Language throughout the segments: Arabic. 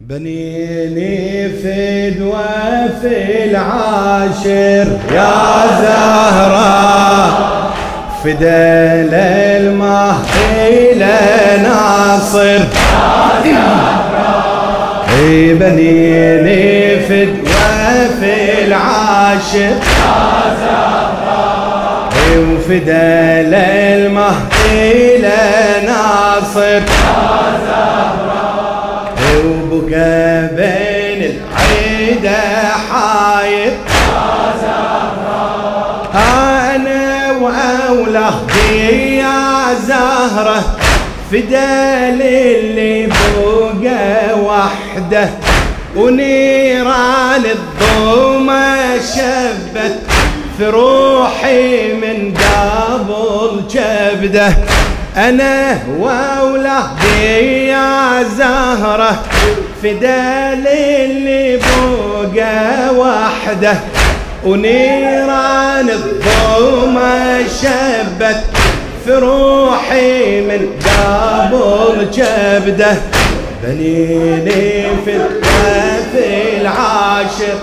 بنيني فد وفي العاشر يا زهرة فدى للمهدي ناصر. أي بنيني فد وفي العاشر يا زهرة وفدى للمهدي ناصر. العيدة حاير أنا وأولادي يا زهرة فدال اللي بقى وحدة ونيران الضومة شبت في روحي من قبل جبدة. أنا وأولادي يا زهرة فدال اللي بوقة وحده ونيران الضومة شبت في روحي من قبل جبده. بنيني في الطفل العاشر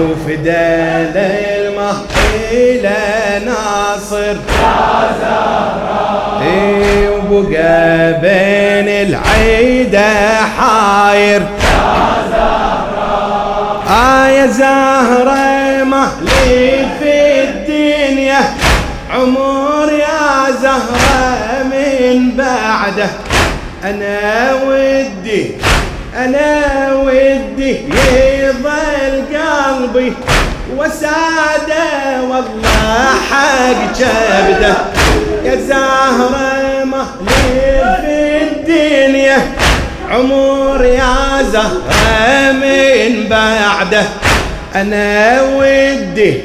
وفدال المهيلة ناصر اي وبقى بين العيدة حاير. آه يا زهرة مهلي في الدنيا عمر يا زهرة من بعده. أنا ودي أنا ودي يظل قلبي وسادة والله حق جبده. زهرة من بعده. أنا ودي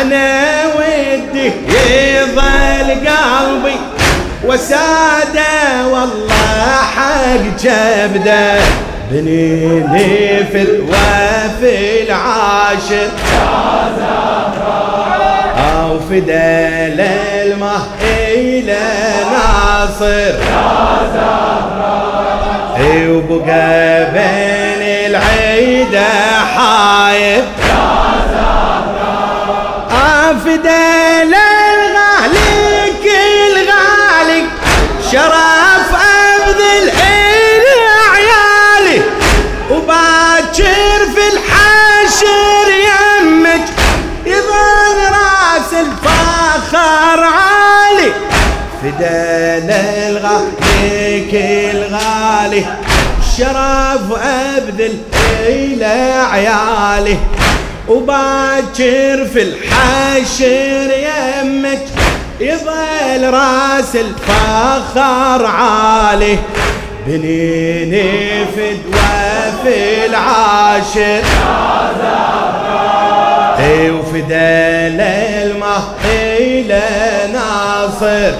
أنا ودي يظل قلبي وسادة. والله حق جبده. بنيني في الوافي العاشر. يا زهراء أو فدال المهيلة ناصر. يا زهراء وبقى بين العيدة حايب. أفدال الغالي كل غالي شرف أبذل إلي عيالي. وباكر في الحشر يمك يظل رأس الفخر عالي فدال الغالي كل غالي شرف أبذل إلى عيالي. وباكر في الحشر يمك يظل راس الفخر عالي. بنيني فدوى في العاشر. اي وفدال المهيلة ناصر.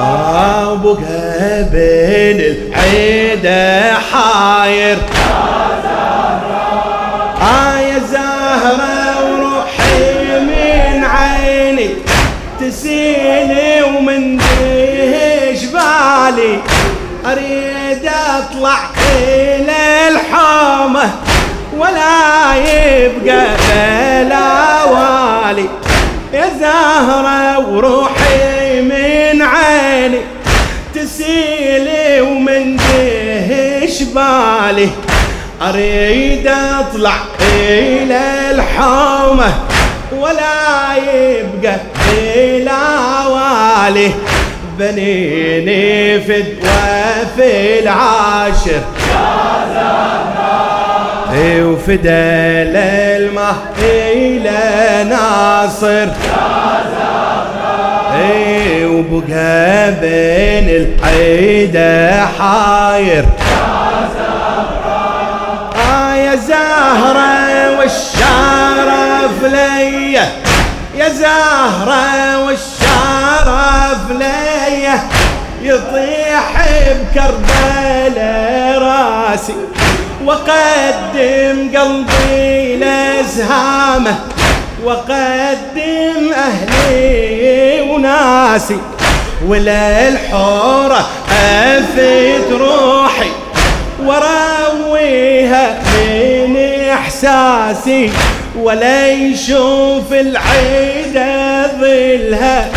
آه وبقى بين العيدة حاير. آه أريد أطلع إلى الحومة ولا يبقى بلا والي. يا زهرة وروحي من عيني تسيلي ومن ديش بالي. أريد أطلع إلى الحومة ولا يبقى بلا والي. بنيني فدوى في العاشر. إي وفدى للمهيلة ناصر. إي وبقى بين العيدة حاير. آه يا زهرة والشرف ليا يا زهرة والشرف ليا يطيح بكربلاء راسي وقدم قلبي لأزهامه وقدم أهلي وناسي وللحورة أفت روحي وراويها من إحساسي ولا يشوف العيدة ظلها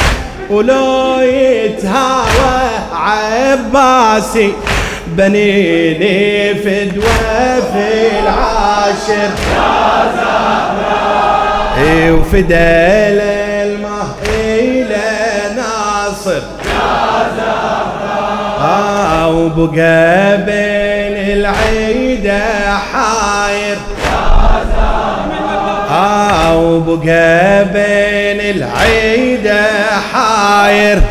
ولو يتهاوى عباسي بنيني فدوى في العاشر. يا زهراء وفدال المه إلى ناصر يا زهراء آه وبقى بين العيدة حاير. يا زهراء آه وبقى بين العيدة حاير.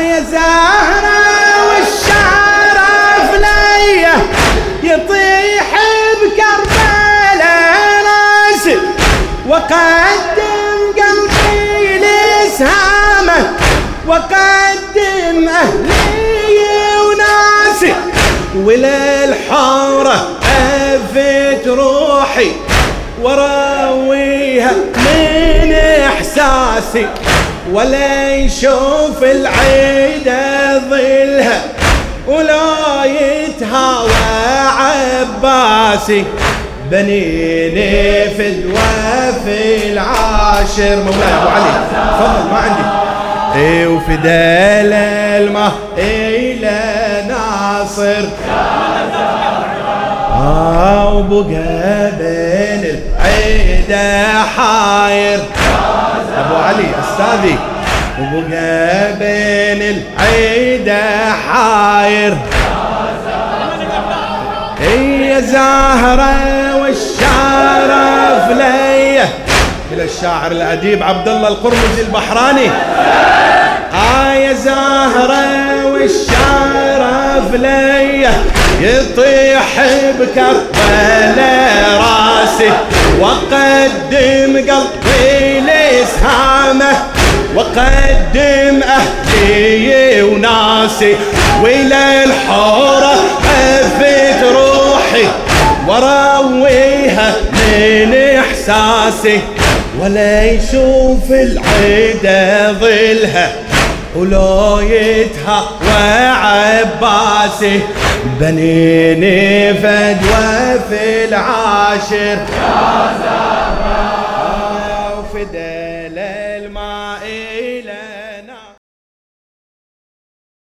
يا زهرة والشرف ليا يطيح بكربلاء راسي وقدم قلبي لسهامه وقدم أهلي وناسي. وللحارة روحي وراويها من إحساسي ولا يشوف العيدة ظلها ولا يتهاوى عباسي. بنيني في العاشر. مولاي أبو علي. تفضل ما عندي. إي وفدال المه إلى ناصر وبقى بين العيدة حاير. أبو علي استاذي وبقى بين العيدة حاير. هي زهرة والشرف لي إلى الشاعر الأديب عبد الله القرمزي البحراني. آه يا زهرة والشرف لي يطيح بكربلاء راسي وقدم قلبي لسهامه وقدم أهلي وناسي وإلى الحورة أفت روحي وراويها من إحساسي ولا يشوف العيدة ظلها. ولو يتهوى عباسي بنيني فدوى في العاشر. يا زهراء